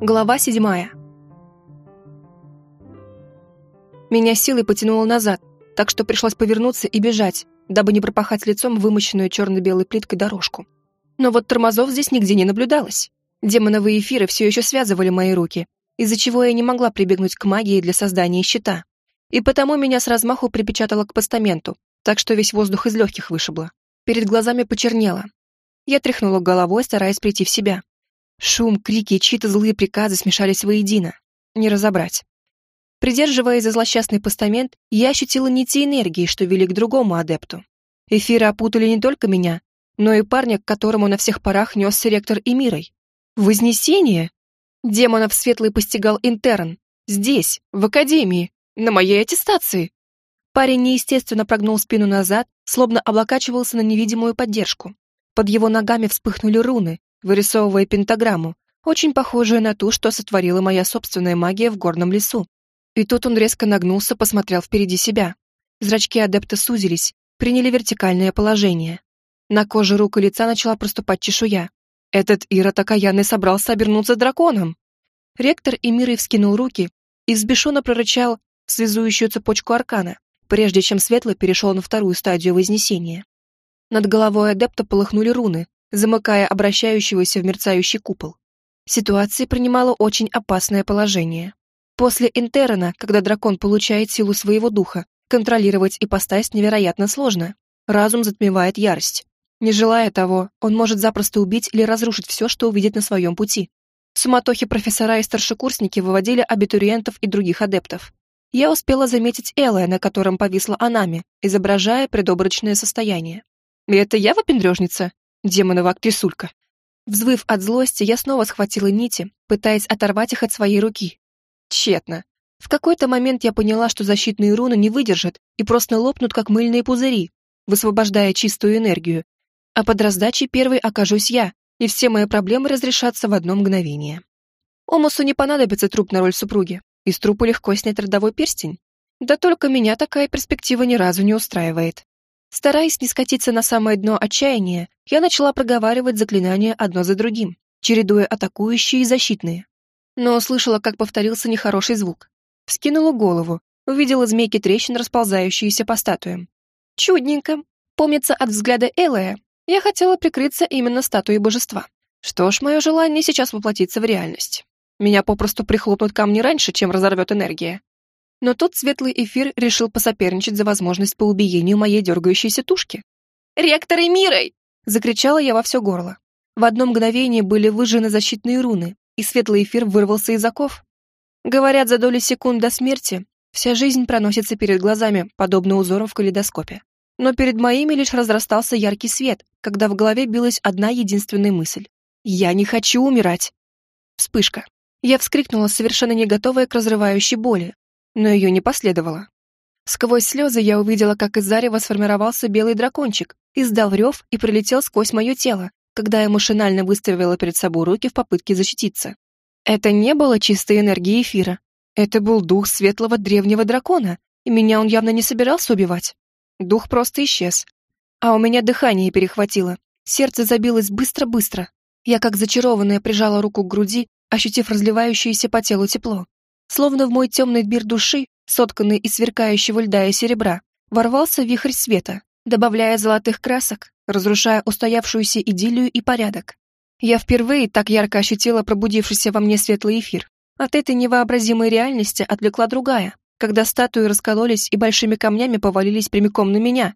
Глава седьмая. Меня силой потянуло назад, так что пришлось повернуться и бежать, дабы не пропахать лицом вымощенную черно-белой плиткой дорожку. Но вот тормозов здесь нигде не наблюдалось. Демоновые эфиры все еще связывали мои руки, из-за чего я не могла прибегнуть к магии для создания щита. И потому меня с размаху припечатало к постаменту, так что весь воздух из легких вышибло. Перед глазами почернело. Я тряхнула головой, стараясь прийти в себя. Шум, крики и чьи-то злые приказы смешались воедино. Не разобрать. Придерживаясь за злосчастный постамент, я ощутила нити энергии, что вели к другому адепту. Эфиры опутали не только меня, но и парня, к которому на всех парах несся ректор Эмирой. Вознесение? Демонов светлый постигал интерн. Здесь, в академии, на моей аттестации. Парень неестественно прогнул спину назад, словно облокачивался на невидимую поддержку. Под его ногами вспыхнули руны, вырисовывая пентаграмму, очень похожую на ту, что сотворила моя собственная магия в горном лесу. И тут он резко нагнулся, посмотрел впереди себя. Зрачки адепта сузились, приняли вертикальное положение. На коже рук и лица начала проступать чешуя. Этот Ирод окаянный собрался обернуться драконом. Ректор Эмирой вскинул руки и взбешенно прорычал связующую цепочку аркана, прежде чем Светлый перешел на вторую стадию Вознесения. Над головой адепта полыхнули руны, замыкая обращающегося в мерцающий купол. Ситуация принимала очень опасное положение. После Интерна, когда дракон получает силу своего духа, контролировать ипостась невероятно сложно. Разум затмевает ярость. Не желая того, он может запросто убить или разрушить все, что увидит на своем пути. В суматохе профессора и старшекурсники выводили абитуриентов и других адептов. Я успела заметить Элая, на котором повисла Анами, изображая предобрачное состояние. И это я выпендрежница? Демонова актрисулька. Взвыв от злости, я снова схватила нити, пытаясь оторвать их от своей руки. Тщетно. В какой-то момент я поняла, что защитные руны не выдержат и просто лопнут, как мыльные пузыри, высвобождая чистую энергию. А под раздачей первой окажусь я, и все мои проблемы разрешатся в одно мгновение. Омусу не понадобится труп на роль супруги. Из трупа легко снять родовой перстень. Да только меня такая перспектива ни разу не устраивает. Стараясь не скатиться на самое дно отчаяния, я начала проговаривать заклинания одно за другим, чередуя атакующие и защитные. Но услышала, как повторился нехороший звук. Вскинула голову, увидела змейки трещин, расползающиеся по статуям. Чудненько. Помнится от взгляда Элая, я хотела прикрыться именно статуей божества. Что ж, мое желание сейчас воплотится в реальность. Меня попросту прихлопнут камни раньше, чем разорвет энергия. Но тут светлый эфир решил посоперничать за возможность по убиению моей дергающейся тушки. «Ректоры мирой!» — закричала я во все горло. В одно мгновение были выжжены защитные руны, и светлый эфир вырвался из оков. Говорят, за доли секунд до смерти вся жизнь проносится перед глазами, подобно узорам в калейдоскопе. Но перед моими лишь разрастался яркий свет, когда в голове билась одна единственная мысль. «Я не хочу умирать!» Вспышка. Я вскрикнула, совершенно не готовая к разрывающей боли, но ее не последовало. Сквозь слезы я увидела, как из зарева сформировался белый дракончик, издал рев и пролетел сквозь мое тело, когда я машинально выставила перед собой руки в попытке защититься. Это не было чистой энергии эфира. Это был дух светлого древнего дракона, и меня он явно не собирался убивать. Дух просто исчез. А у меня дыхание перехватило. Сердце забилось быстро-быстро. Я, как зачарованная, прижала руку к груди, ощутив разливающееся по телу тепло. Словно в мой темный мир души, сотканный из сверкающего льда и серебра, ворвался вихрь света, добавляя золотых красок, разрушая устоявшуюся идиллию и порядок. Я впервые так ярко ощутила пробудившийся во мне светлый эфир. От этой невообразимой реальности отвлекла другая, когда статуи раскололись и большими камнями повалились прямиком на меня.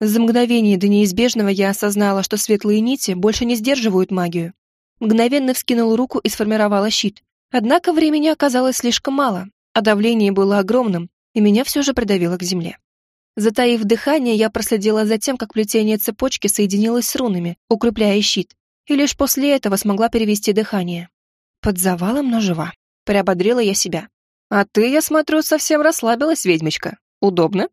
За мгновение до неизбежного я осознала, что светлые нити больше не сдерживают магию. Мгновенно вскинула руку и сформировала щит, Однако времени оказалось слишком мало, а давление было огромным, и меня все же придавило к земле. Затаив дыхание, я проследила за тем, как плетение цепочки соединилось с рунами, укрепляя щит, и лишь после этого смогла перевести дыхание. Под завалом, но жива. Приободрила я себя. «А ты, я смотрю, совсем расслабилась, ведьмочка. Удобно?»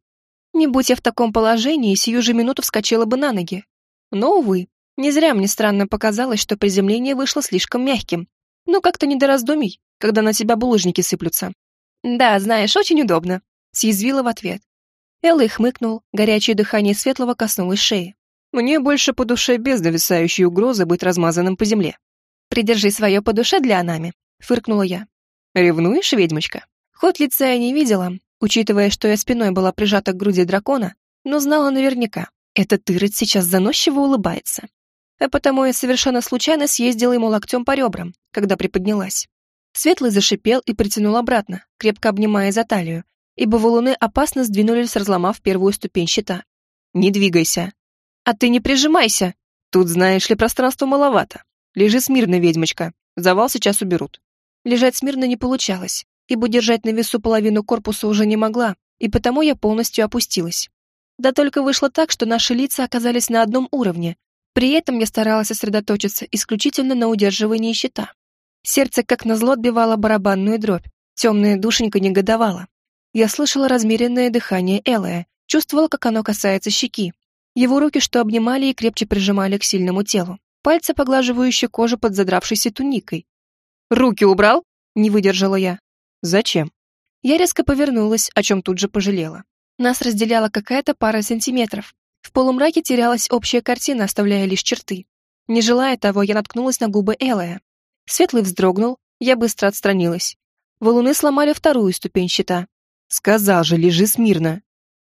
Не будь я в таком положении, сию же минуту вскочила бы на ноги. Но, увы, не зря мне странно показалось, что приземление вышло слишком мягким, ну, как-то не до раздумий, когда на тебя булыжники сыплются. Да, знаешь, очень удобно. Съязвила в ответ. Элла хмыкнул, горячее дыхание Светлого коснулось шеи. Мне больше по душе без нависающей угрозы быть размазанным по земле. Придержи свое по душе для Анами. фыркнула я. «Ревнуешь, ведьмочка?» Хоть лица я не видела, учитывая, что я спиной была прижата к груди дракона, но знала наверняка, этот тырот сейчас заносчиво улыбается. А потому я совершенно случайно съездила ему локтем по ребрам, когда приподнялась. Светлый зашипел и притянул обратно, крепко обнимая за талию, ибо валуны опасно сдвинулись, разломав первую ступень щита. «Не двигайся!» «А ты не прижимайся!» «Тут, знаешь ли, пространства маловато. Лежи смирно, ведьмочка. Завал сейчас уберут». Лежать смирно не получалось, ибо держать на весу половину корпуса уже не могла, и потому я полностью опустилась. Да только вышло так, что наши лица оказались на одном уровне. При этом я старалась сосредоточиться исключительно на удерживании щита. Сердце как назло отбивало барабанную дробь, темная душенька негодовала. Я слышала размеренное дыхание Элая, чувствовала, как оно касается щеки. Его руки что обнимали и крепче прижимали к сильному телу. Пальцы, поглаживающие кожу под задравшейся туникой. «Руки убрал?» — не выдержала я. «Зачем?» Я резко повернулась, о чем тут же пожалела. Нас разделяла какая-то пара сантиметров. В полумраке терялась общая картина, оставляя лишь черты. Не желая того, я наткнулась на губы Элая. Светлый вздрогнул, я быстро отстранилась. Валуны сломали вторую ступень щита. «Сказал же, лежи смирно!»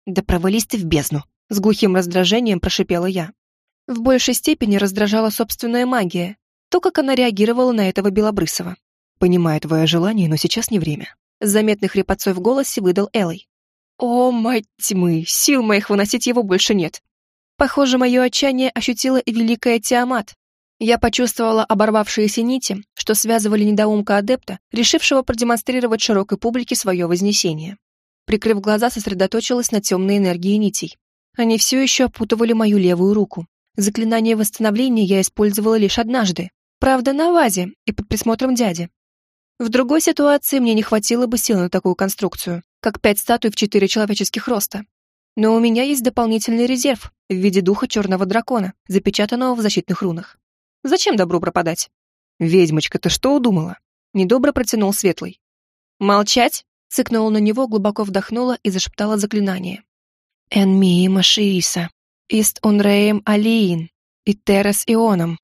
«Да провались ты в бездну!» С глухим раздражением прошипела я. В большей степени раздражала собственная магия, то, как она реагировала на этого Белобрысова. «Понимаю твое желание, но сейчас не время». С заметной хрипотцой в голосе выдал Элой. О, мать тьмы, сил моих выносить его больше нет. Похоже, мое отчаяние ощутила и великая Тиамат. Я почувствовала оборвавшиеся нити, что связывали недоумка адепта, решившего продемонстрировать широкой публике свое вознесение. Прикрыв глаза, сосредоточилась на темной энергии нитей. Они все еще опутывали мою левую руку. Заклинание восстановления я использовала лишь однажды. Правда, на вазе и под присмотром дяди. В другой ситуации мне не хватило бы сил на такую конструкцию, как пять статуй в четыре человеческих роста. Но у меня есть дополнительный резерв в виде духа черного дракона, запечатанного в защитных рунах. Зачем добру пропадать? «Ведьмочка, ты что удумала?» Недобро протянул Светлый. «Молчать?» Цыкнула на него, глубоко вдохнула и зашептала заклинание. «Энмии Машииса, Ист Унреем Алиин, и Террас Ионом».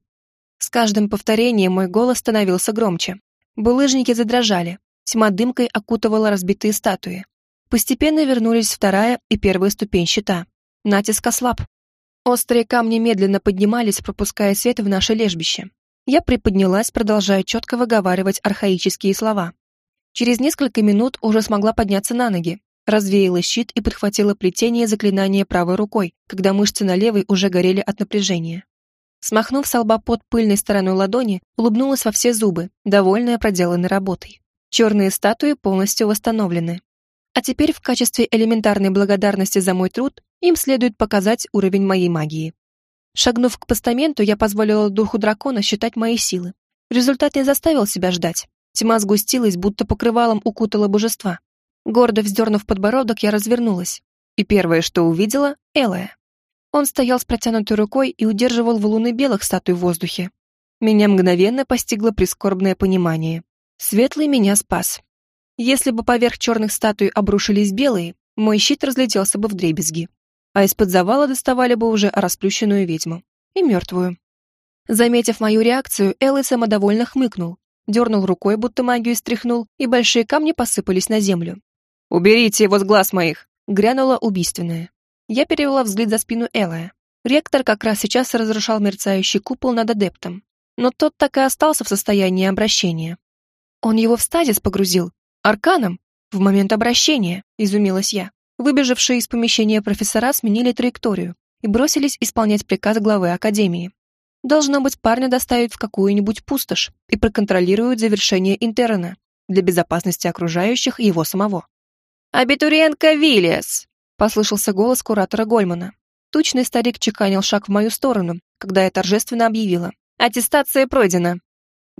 С каждым повторением мой голос становился громче, Булыжники задрожали, тьма дымкой окутывала разбитые статуи. Постепенно вернулись вторая и первая ступень щита. Натиск ослаб. Острые камни медленно поднимались, пропуская свет в наше лежбище. Я приподнялась, продолжая четко выговаривать архаические слова. Через несколько минут уже смогла подняться на ноги, развеяла щит и подхватила плетение заклинания правой рукой, когда мышцы на левой уже горели от напряжения. Смахнув с лба под пыльной стороной ладони, улыбнулась во все зубы, довольная проделанной работой. Черные статуи полностью восстановлены. А теперь в качестве элементарной благодарности за мой труд им следует показать уровень моей магии. Шагнув к постаменту, я позволила духу дракона считать мои силы. Результат не заставил себя ждать. Тьма сгустилась, будто покрывалом укутала божества. Гордо вздернув подбородок, я развернулась. И первое, что увидела — Элая. Он стоял с протянутой рукой и удерживал валуны белых статуй в воздухе. Меня мгновенно постигло прискорбное понимание. Светлый меня спас. Если бы поверх черных статуй обрушились белые, мой щит разлетелся бы в дребезги. А из-под завала доставали бы уже расплющенную ведьму. И мертвую. Заметив мою реакцию, Эллы самодовольно хмыкнул, дернул рукой, будто магию стряхнул, и большие камни посыпались на землю. «Уберите его с глаз моих!» — грянула убийственная. Я перевела взгляд за спину Элая. Ректор как раз сейчас разрушал мерцающий купол над адептом, но тот так и остался в состоянии обращения. Он его в стазис погрузил. Арканом? В момент обращения, изумилась я. Выбежавшие из помещения профессора сменили траекторию и бросились исполнять приказ главы Академии. Должно быть, парня доставят в какую-нибудь пустошь и проконтролируют завершение интерна для безопасности окружающих и его самого. «Абитуриентка Виллиас!» Послышался голос куратора Гольмана. Тучный старик чеканил шаг в мою сторону, когда я торжественно объявила. «Аттестация пройдена».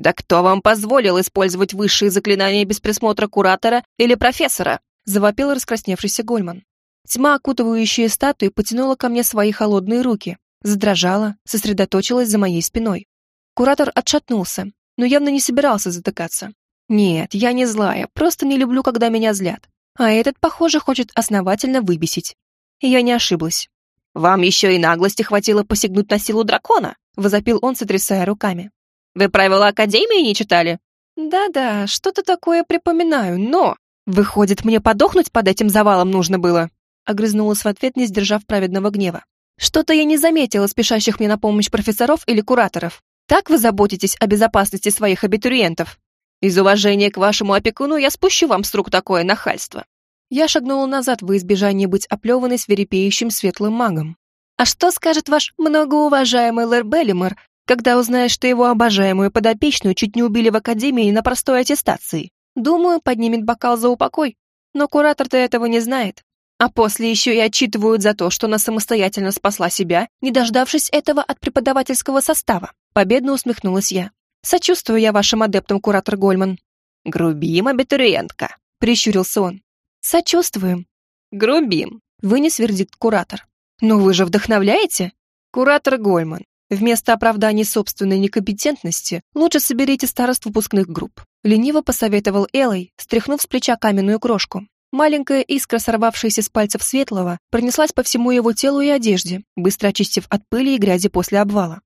«Да кто вам позволил использовать высшие заклинания без присмотра куратора или профессора?» завопил раскрасневшийся Гольман. Тьма, окутывающая статуи, потянула ко мне свои холодные руки, задрожала, сосредоточилась за моей спиной. Куратор отшатнулся, но явно не собирался затыкаться. Нет, я не злая, просто не люблю, когда меня злят. А этот, похоже, хочет основательно выбесить. И я не ошиблась. «Вам еще и наглости хватило посягнуть на силу дракона!» — возопил он, сотрясая руками. «Вы правила Академии не читали? Да-да, что-то такое припоминаю, но... Выходит, мне подохнуть под этим завалом нужно было? Огрызнулась в ответ, не сдержав праведного гнева. Что-то я не заметила спешащих мне на помощь профессоров или кураторов. Так вы заботитесь о безопасности своих абитуриентов? Из уважения к вашему опекуну я спущу вам с рук такое нахальство. Я шагнула назад во избежание быть оплеванной свирепеющим светлым магом. А что скажет ваш многоуважаемый Лэр Беллимор, когда узнает, что его обожаемую подопечную чуть не убили в академии на простой аттестации? Думаю, поднимет бокал за упокой. Но куратор-то этого не знает. А после еще и отчитывают за то, что она самостоятельно спасла себя, не дождавшись этого от преподавательского состава. Победно усмехнулась я. Сочувствую я вашим адептам, куратор Гольман. Грубим, абитуриентка, прищурился он. Сочувствуем. Грубим, вынес вердикт куратор. Но вы же вдохновляете? Куратор Гольман, вместо оправдания собственной некомпетентности лучше соберите старост выпускных групп. Лениво посоветовал Элой, стряхнув с плеча каменную крошку. Маленькая искра, сорвавшаяся с пальцев Светлого, пронеслась по всему его телу и одежде, быстро очистив от пыли и грязи после обвала.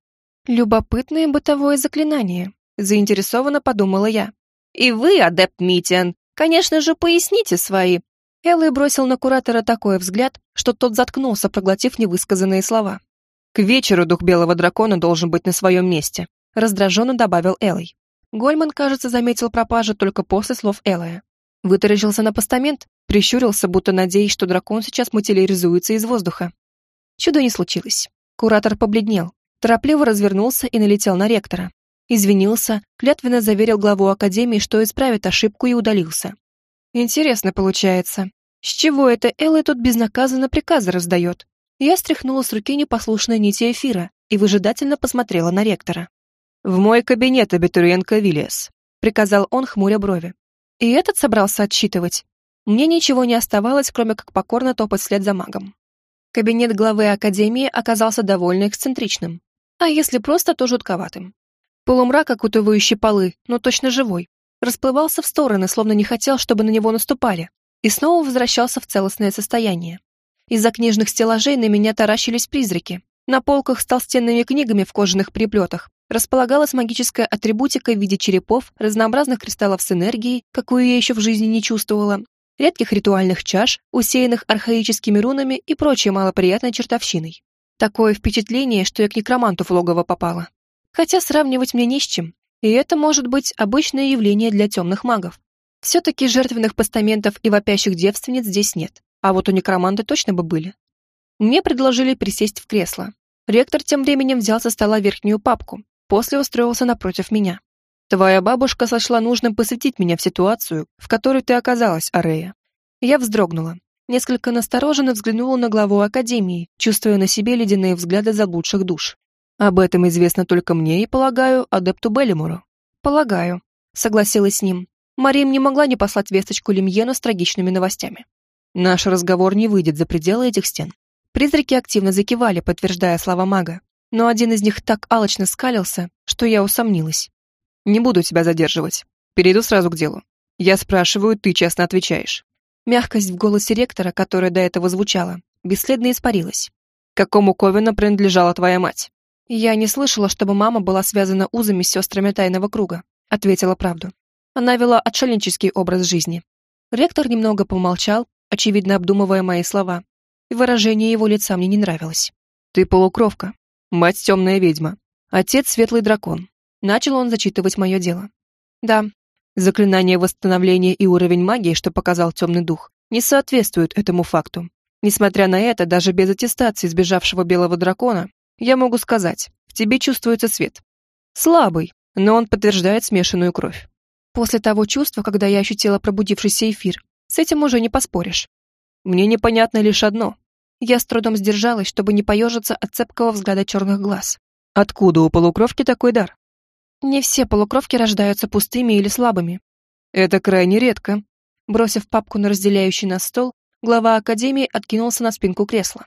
Любопытное бытовое заклинание, заинтересованно подумала я. И вы, адепт Митиан, конечно же, поясните свои. Эллой бросил на куратора такой взгляд, что тот заткнулся, проглотив невысказанные слова. К вечеру дух белого дракона должен быть на своем месте, раздраженно добавил Эллой. Гольман, кажется, заметил пропажу только после слов Эллая. Вытаращился на постамент, прищурился, будто надеясь, что дракон сейчас материализуется из воздуха. Чудо не случилось. Куратор побледнел, торопливо развернулся и налетел на ректора. Извинился, клятвенно заверил главу академии, что исправит ошибку и удалился. Интересно получается, с чего это Элла тут безнаказанно приказы раздает? Я стряхнула с руки непослушные нити эфира и выжидательно посмотрела на ректора. «В мой кабинет, абитуриентка Виллиас», — приказал он, хмуря брови. И этот собрался отсчитывать. Мне ничего не оставалось, кроме как покорно топать вслед за магом. Кабинет главы академии оказался довольно эксцентричным а если просто, то жутковатым. Полумрак, окутывающий полы, но точно живой, расплывался в стороны, словно не хотел, чтобы на него наступали, и снова возвращался в целостное состояние. Из-за книжных стеллажей на меня таращились призраки. На полках с толстенными книгами в кожаных приплетах располагалась магическая атрибутика в виде черепов, разнообразных кристаллов с энергией, какую я еще в жизни не чувствовала, редких ритуальных чаш, усеянных архаическими рунами и прочей малоприятной чертовщиной. Такое впечатление, что я к некроманту в логово попала. Хотя сравнивать мне не с чем, и это может быть обычное явление для темных магов. Все-таки жертвенных постаментов и вопящих девственниц здесь нет, а вот у некроманта точно бы были. Мне предложили присесть в кресло. Ректор тем временем взял со стола верхнюю папку, после устроился напротив меня. «Твоя бабушка сочла нужным посвятить меня в ситуацию, в которой ты оказалась, Арея». Я вздрогнула несколько настороженно взглянула на главу Академии, чувствуя на себе ледяные взгляды заблудших душ. Об этом известно только мне и, полагаю, адепту Беллимору. Полагаю, согласилась с ним. Марим не могла не послать весточку Лемьену с трагичными новостями. Наш разговор не выйдет за пределы этих стен. Призраки активно закивали, подтверждая слова мага, но один из них так алчно скалился, что я усомнилась. «Не буду тебя задерживать. Перейду сразу к делу. Я спрашиваю, ты честно отвечаешь. Мягкость в голосе ректора, которая до этого звучала, бесследно испарилась. «Какому Ковину принадлежала твоя мать?» «Я не слышала, чтобы мама была связана узами с сестрами тайного круга», ответила правду. Она вела отшельнический образ жизни. Ректор немного помолчал, очевидно обдумывая мои слова, и выражение его лица мне не нравилось. «Ты полукровка. Мать темная ведьма. Отец светлый дракон». Начал он зачитывать мое дело. «Да, Заклинание восстановления и уровень магии, что показал темный дух, не соответствуют этому факту. Несмотря на это, даже без аттестации сбежавшего белого дракона, я могу сказать, в тебе чувствуется свет. Слабый, но он подтверждает смешанную кровь. После того чувства, когда я ощутила пробудившийся эфир, с этим уже не поспоришь. Мне непонятно лишь одно. Я с трудом сдержалась, чтобы не поежиться от цепкого взгляда черных глаз. Откуда у полукровки такой дар? Не все полукровки рождаются пустыми или слабыми. Это крайне редко. Бросив папку на разделяющий нас стол, глава Академии откинулся на спинку кресла.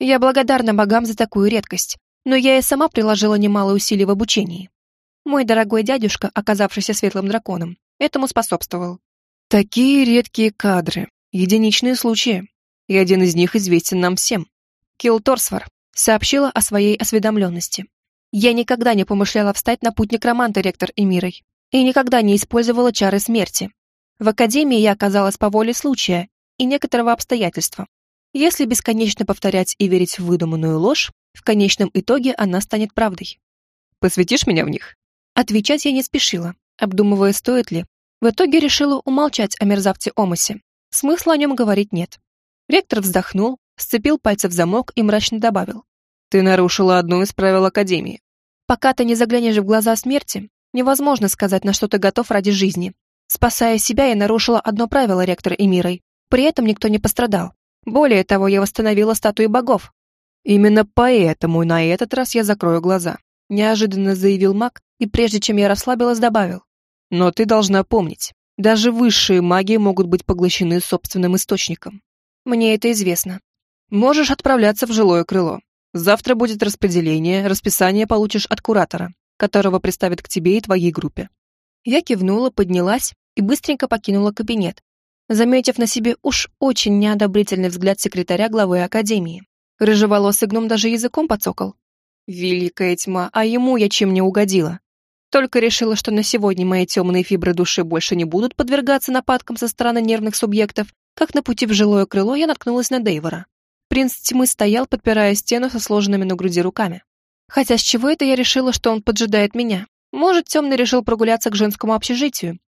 Я благодарна богам за такую редкость, но я и сама приложила немало усилий в обучении. Мой дорогой дядюшка, оказавшийся светлым драконом, этому способствовал. Такие редкие кадры, единичные случаи, и один из них известен нам всем. Килл Торсвар сообщила о своей осведомленности. Я никогда не помышляла встать на путь некроманта, ректор Эмирой. и никогда не использовала чары смерти. В академии я оказалась по воле случая и некоторого обстоятельства. Если бесконечно повторять и верить в выдуманную ложь, в конечном итоге она станет правдой. «Посвятишь меня в них?» Отвечать я не спешила, обдумывая, стоит ли. В итоге решила умолчать о мерзавце Омасе. Смысла о нем говорить нет. Ректор вздохнул, сцепил пальцы в замок и мрачно добавил. «Ты нарушила одно из правил Академии». «Пока ты не заглянешь в глаза смерти, невозможно сказать, на что ты готов ради жизни. Спасая себя, я нарушила одно правило ректора Эмирой. При этом никто не пострадал. Более того, я восстановила статуи богов. Именно поэтому на этот раз я закрою глаза. Неожиданно заявил маг, и прежде чем я расслабилась, добавил. Но ты должна помнить, даже высшие маги могут быть поглощены собственным источником. Мне это известно. Можешь отправляться в жилое крыло. Завтра будет распределение, расписание получишь от куратора, которого представят к тебе и твоей группе. Я кивнула, поднялась и быстренько покинула кабинет, заметив на себе уж очень неодобрительный взгляд секретаря главы академии. Рыжеволосый гном даже языком подсокол. Великая тьма, а ему я чем не угодила. Только решила, что на сегодня мои темные фибры души больше не будут подвергаться нападкам со стороны нервных субъектов, как на пути в жилое крыло я наткнулась на Дейвора. Принц тьмы стоял, подпирая стену со сложенными на груди руками. Хотя с чего это я решила, что он поджидает меня? Может, темный решил прогуляться к женскому общежитию.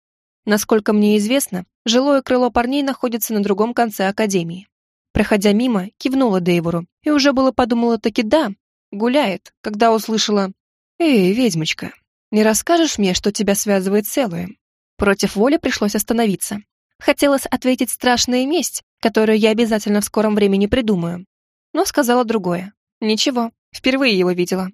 Насколько мне известно, жилое крыло парней находится на другом конце академии. Проходя мимо, кивнула Дейвору, и уже было подумала таки да, гуляет, когда услышала «Эй, ведьмочка, не расскажешь мне, что тебя связывает с Элуем?» Против воли пришлось остановиться. Хотелось ответить страшная месть, которую я обязательно в скором времени придумаю. Но сказала другое. Ничего, впервые его видела.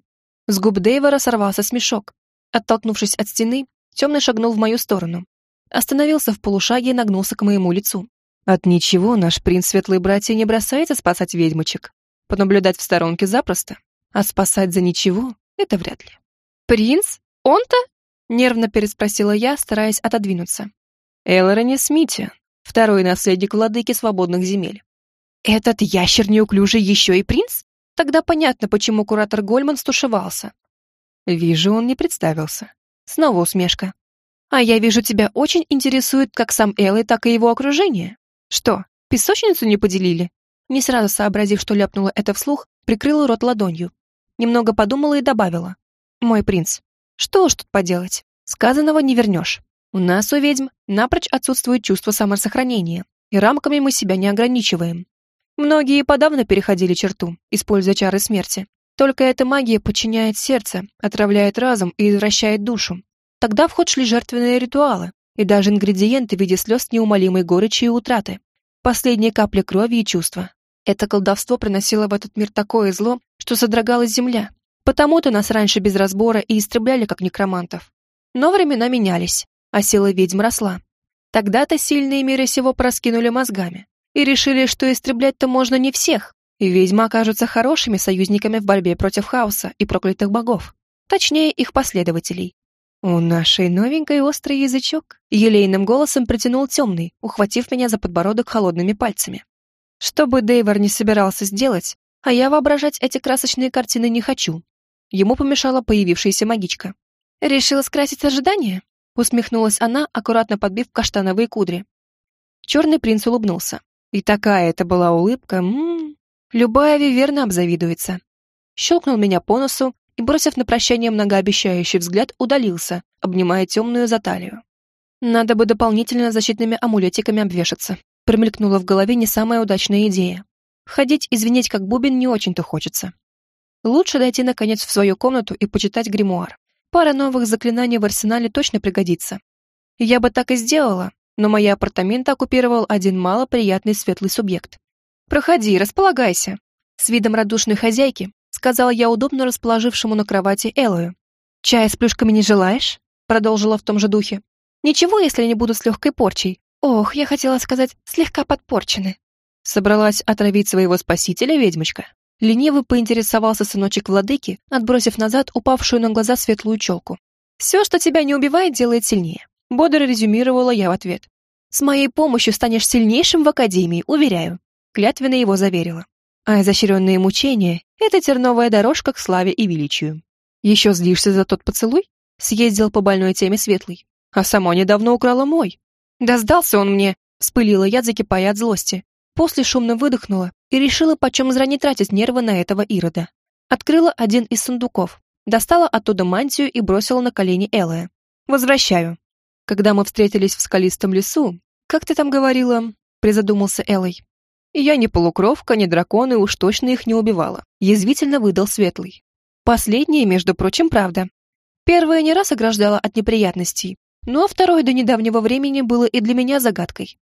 С губ Дейвора сорвался смешок. Оттолкнувшись от стены, темный шагнул в мою сторону. Остановился в полушаге и нагнулся к моему лицу. От ничего наш принц Светлые Братья не бросается спасать ведьмочек. Понаблюдать в сторонке запросто. А спасать за ничего — это вряд ли. «Принц? Он-то?» — нервно переспросила я, стараясь отодвинуться. Элрони Смити, второй наследник владыки свободных земель. «Этот ящер неуклюжий еще и принц? Тогда понятно, почему куратор Гольман стушевался». Вижу, он не представился. Снова усмешка. «А я вижу, тебя очень интересует как сам Эллой, так и его окружение. Что, песочницу не поделили?» Не сразу сообразив, что ляпнула это вслух, прикрыла рот ладонью. Немного подумала и добавила. «Мой принц, что уж тут поделать? Сказанного не вернешь. У нас, у ведьм, напрочь отсутствует чувство самосохранения, и рамками мы себя не ограничиваем. Многие подавно переходили черту, используя чары смерти. Только эта магия подчиняет сердце, отравляет разум и извращает душу. Тогда в ход шли жертвенные ритуалы, и даже ингредиенты в виде слез неумолимой горечи и утраты. Последние капли крови и чувства. Это колдовство приносило в этот мир такое зло, что содрогалась земля. Потому-то нас раньше без разбора и истребляли как некромантов. Но времена менялись, а сила ведьм росла. Тогда-то сильные миры сего проскинули мозгами и решили, что истреблять-то можно не всех, и ведьмы окажутся хорошими союзниками в борьбе против хаоса и проклятых богов, точнее их последователей. У нашей новенькой острый язычок елейным голосом протянул темный, ухватив меня за подбородок холодными пальцами. Что бы Дейвор не собирался сделать, а я воображать эти красочные картины не хочу. Ему помешала появившаяся магичка. Решила скрасить ожидания? Усмехнулась она, аккуратно подбив каштановые кудри. Черный принц улыбнулся. И такая это была улыбка, м любая виверна обзавидуется. Щелкнул меня по носу и, бросив на прощание многообещающий взгляд, удалился, обнимая темную за талию. Надо бы дополнительно защитными амулетиками обвешаться. Промелькнула в голове не самая удачная идея. Ходить и звенеть как бубен не очень-то хочется. Лучше дойти, наконец, в свою комнату и почитать гримуар. Пара новых заклинаний в арсенале точно пригодится. Я бы так и сделала, но мои апартаменты оккупировал один малоприятный светлый субъект. «Проходи, располагайся», — с видом радушной хозяйки сказала я удобно расположившему на кровати Элою. «Чая с плюшками не желаешь?» — продолжила в том же духе. «Ничего, если они будут с легкой порчей. Ох, я хотела сказать, слегка подпорчены». Собралась отравить своего спасителя ведьмочка. Лениво поинтересовался сыночек владыки, отбросив назад упавшую на глаза светлую челку. «Все, что тебя не убивает, делает сильнее», — бодро резюмировала я в ответ. «С моей помощью станешь сильнейшим в Академии, уверяю», — клятвенно его заверила. А изощренные мучения — это терновая дорожка к славе и величию. «Еще злишься за тот поцелуй?» — съездил по больной теме Светлый. а сама недавно украла мой. Да сдался он мне, вспылила я, закипая от злости. После шумно выдохнула и решила почем зря не тратить нервы на этого Ирода. Открыла один из сундуков, достала оттуда мантию и бросила на колени Элая. «Возвращаю». Когда мы встретились в скалистом лесу, как ты там говорила, призадумался Элой. Я не полукровка, не дракон, и уж точно их не убивала. Язвительно выдал Светлый. Последнее, между прочим, правда. Первое не раз ограждало от неприятностей, но второе до недавнего времени было и для меня загадкой.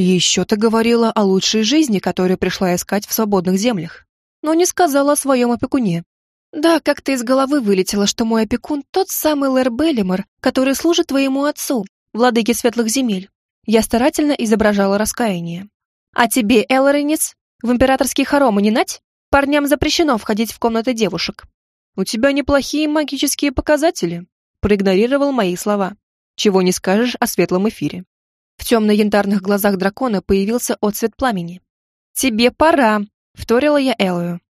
Еще ты говорила о лучшей жизни, которую пришла искать в свободных землях, но не сказала о своем опекуне. Да, как-то из головы вылетело, что мой опекун тот самый Лэр Беллимор, который служит твоему отцу, владыке светлых земель. Я старательно изображала раскаяние. А тебе, Элоренец, в императорские хоромы не нать? Парням запрещено входить в комнаты девушек. «У тебя неплохие магические показатели», проигнорировал мои слова. Чего не скажешь о светлом эфире. В темно-янтарных глазах дракона появился отцвет пламени. «Тебе пора», — вторила я Элою.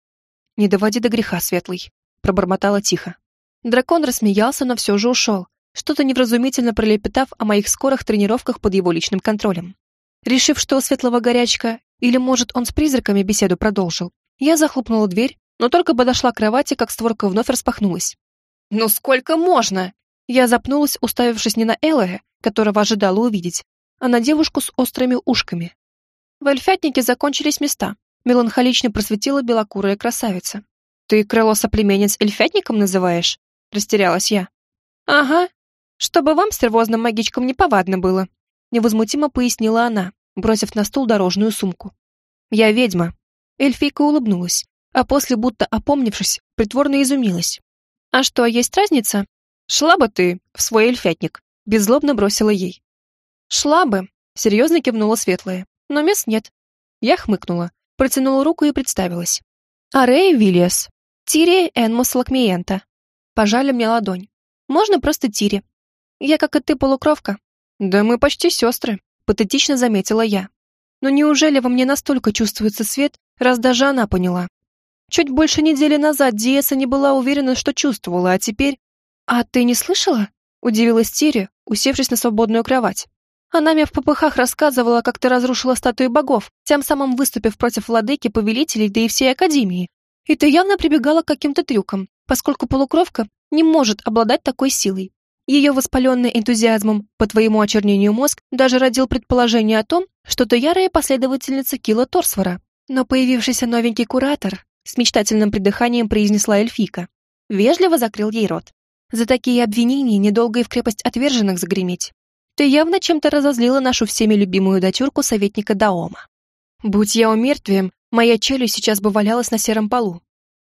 «Не доводи до греха, светлый», — пробормотала тихо. Дракон рассмеялся, но все же ушел, что-то невразумительно пролепетав о моих скорых тренировках под его личным контролем. Решив, что у светлого горячка, или, может, он с призраками беседу продолжил, я захлопнула дверь но только подошла к кровати, как створка вновь распахнулась. «Ну сколько можно?» Я запнулась, уставившись не на Элле, которого ожидала увидеть, а на девушку с острыми ушками. В эльфятнике закончились места. Меланхолично просветила белокурая красавица. «Ты крыло соплеменец эльфятником называешь?» Растерялась я. «Ага. Чтобы вам, стервозным магичкам, не повадно было», невозмутимо пояснила она, бросив на стул дорожную сумку. «Я ведьма». Эльфийка улыбнулась, а после, будто опомнившись, притворно изумилась. «А что, есть разница? Шла бы ты в свой эльфятник», беззлобно бросила ей. «Шла бы», серьезно кивнула Светлая, «но мест нет». Я хмыкнула, протянула руку и представилась. «Арея Виллиас, Тири Энмус Лакмиента». Пожали мне ладонь. «Можно просто Тири. Я, как и ты, полукровка». «Да мы почти сестры», патетично заметила я. «Но неужели во мне настолько чувствуется свет, раз даже она поняла?» Чуть больше недели назад Диеса не была уверена, что чувствовала, а теперь... «А ты не слышала?» — удивилась Тири, усевшись на свободную кровать. Она мне в попыхах рассказывала, как ты разрушила статуи богов, тем самым выступив против владыки, повелителей, да и всей Академии. И ты явно прибегала к каким-то трюкам, поскольку полукровка не может обладать такой силой. Ее воспаленный энтузиазмом по твоему очернению мозг даже родил предположение о том, что ты ярая последовательница Кила Торсвора. Но появившийся новенький куратор с мечтательным придыханием произнесла эльфийка. Вежливо закрыл ей рот. За такие обвинения недолго и в крепость отверженных загреметь. Ты явно чем-то разозлила нашу всеми любимую дочурку советника Даома. Будь я умертвием, моя челюсть сейчас бы валялась на сером полу.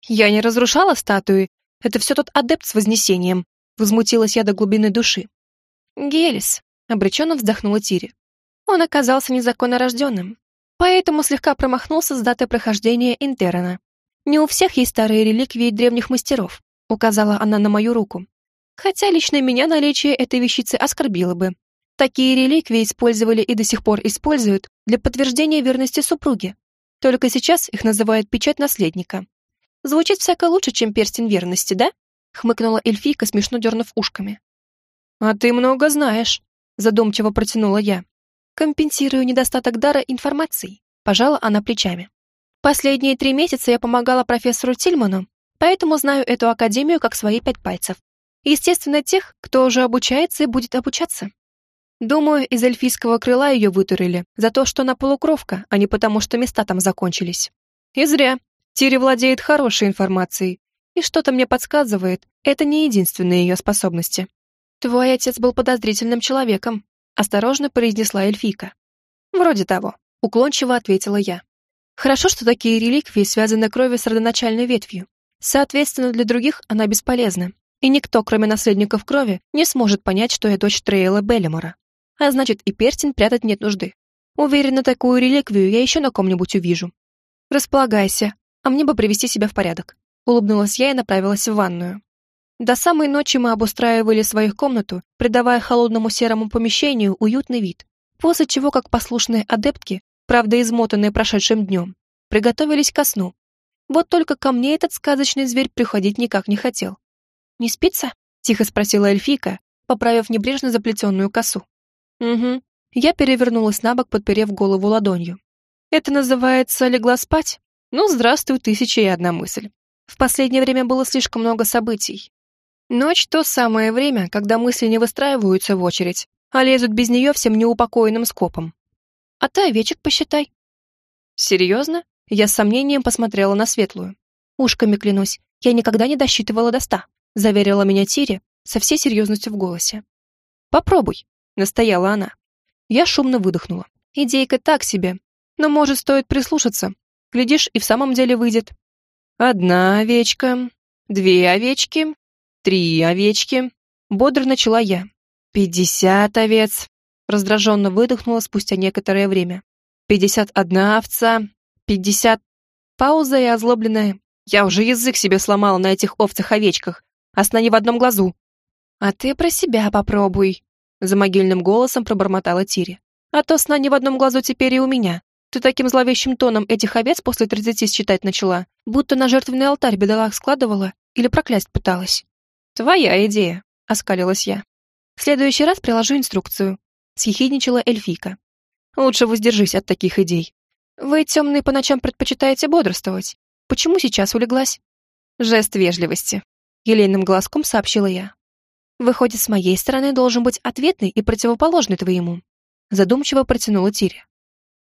Я не разрушала статуи, это все тот адепт с вознесением, возмутилась я до глубины души. Гелис, обреченно вздохнула Тири. Он оказался незаконно рожденным, поэтому слегка промахнулся с датой прохождения Интерна. Не у всех есть старые реликвии древних мастеров, указала она на мою руку. Хотя лично меня наличие этой вещицы оскорбило бы. Такие реликвии использовали и до сих пор используют для подтверждения верности супруге. Только сейчас их называют печать наследника. Звучит всяко лучше, чем перстень верности, да? Хмыкнула эльфийка, смешно дернув ушками. А ты много знаешь, задумчиво протянула я. Компенсирую недостаток дара информацией, пожала она плечами. Последние три месяца я помогала профессору Тильману, поэтому знаю эту академию как свои пять пальцев. Естественно, тех, кто уже обучается и будет обучаться. Думаю, из эльфийского крыла ее вытурили за то, что она полукровка, а не потому, что места там закончились. И зря. Тири владеет хорошей информацией, и что-то мне подсказывает, это не единственные ее способности. Твой отец был подозрительным человеком, осторожно произнесла эльфийка. Вроде того, уклончиво ответила я. Хорошо, что такие реликвии связаны кровью с родоначальной ветвью. Соответственно, для других она бесполезна. И никто, кроме наследников крови, не сможет понять, что я дочь Трейла Беллимора. А значит, и перстень прятать нет нужды. Уверена, такую реликвию я еще на ком-нибудь увижу. Располагайся, а мне бы привести себя в порядок. Улыбнулась я и направилась в ванную. До самой ночи мы обустраивали свою комнату, придавая холодному серому помещению уютный вид, после чего, как послушные адептки, правда измотанные прошедшим днем, приготовились ко сну. Вот только ко мне этот сказочный зверь приходить никак не хотел. «Не спится?» — тихо спросила эльфийка, поправив небрежно заплетенную косу. «Угу». Я перевернулась на бок, подперев голову ладонью. «Это называется «легла спать»? Ну, здравствуй, тысяча и одна мысль. В последнее время было слишком много событий. Ночь — то самое время, когда мысли не выстраиваются в очередь, а лезут без нее всем неупокоенным скопом. А ты овечек посчитай. Серьезно? Я с сомнением посмотрела на светлую. Ушками клянусь, я никогда не досчитывала до ста, заверила меня Тири со всей серьезностью в голосе. Попробуй, настояла она. Я шумно выдохнула. Идейка так себе, но, может, стоит прислушаться. Глядишь, и в самом деле выйдет. Одна овечка, две овечки, три овечки. Бодро начала я. Пятьдесят овец. Раздраженно выдохнула спустя некоторое время. Пятьдесят одна овца, пятьдесят... Пауза и озлобленная. Я уже язык себе сломала на этих овцах-овечках, а сна не в одном глазу. «А ты про себя попробуй», — за могильным голосом пробормотала Тири. «А то сна не в одном глазу теперь и у меня. Ты таким зловещим тоном этих овец после тридцати считать начала, будто на жертвенный алтарь бедолаг складывала или проклясть пыталась. Твоя идея, оскалилась я. В следующий раз приложу инструкцию. Съехидничала эльфийка. Лучше воздержись от таких идей. Вы, темные, по ночам предпочитаете бодрствовать. Почему сейчас улеглась? Жест вежливости. Елейным глазком сообщила я. Выходит, с моей стороны должен быть ответный и противоположный твоему. Задумчиво протянула Тири.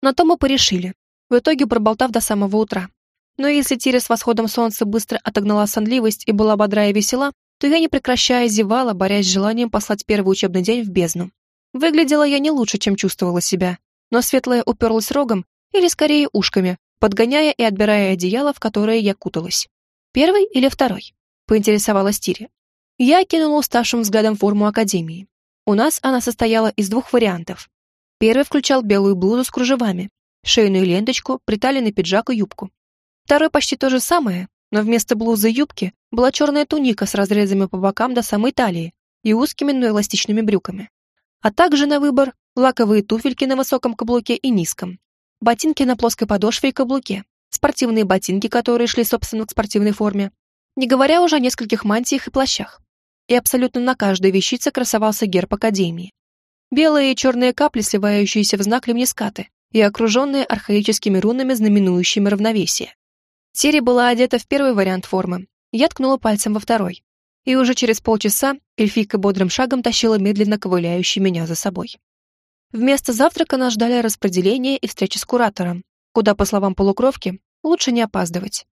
На то мы порешили, в итоге проболтав до самого утра. Но если Тири с восходом солнца быстро отогнала сонливость и была бодра и весела, то я не прекращая зевала, борясь с желанием послать первый учебный день в бездну. Выглядела я не лучше, чем чувствовала себя, но светлая уперлась рогом, или скорее ушками, подгоняя и отбирая одеяло, в которое я куталась. «Первый или второй?» — поинтересовалась Тири. Я кинула уставшим взглядом форму Академии. У нас она состояла из двух вариантов Первый включал белую блузу с кружевами, шейную ленточку, приталенный пиджак и юбку. Второй почти то же самое, но вместо блузы и юбки была черная туника с разрезами по бокам до самой талии и узкими, но эластичными брюками. А также на выбор лаковые туфельки на высоком каблуке и низком, ботинки на плоской подошве и каблуке, спортивные ботинки, которые шли, собственно, к спортивной форме, не говоря уже о нескольких мантиях и плащах. И абсолютно на каждой вещице красовался герб Академии, белые и черные капли, сливающиеся в знак лемнискаты и окруженные архаическими рунами, знаменующими равновесие. Тири была одета в первый вариант формы, я ткнула пальцем во второй. И уже через полчаса эльфийка бодрым шагом тащила медленно ковыляющий меня за собой. Вместо завтрака нас ждали распределение и встреча с куратором, куда, по словам полукровки, лучше не опаздывать.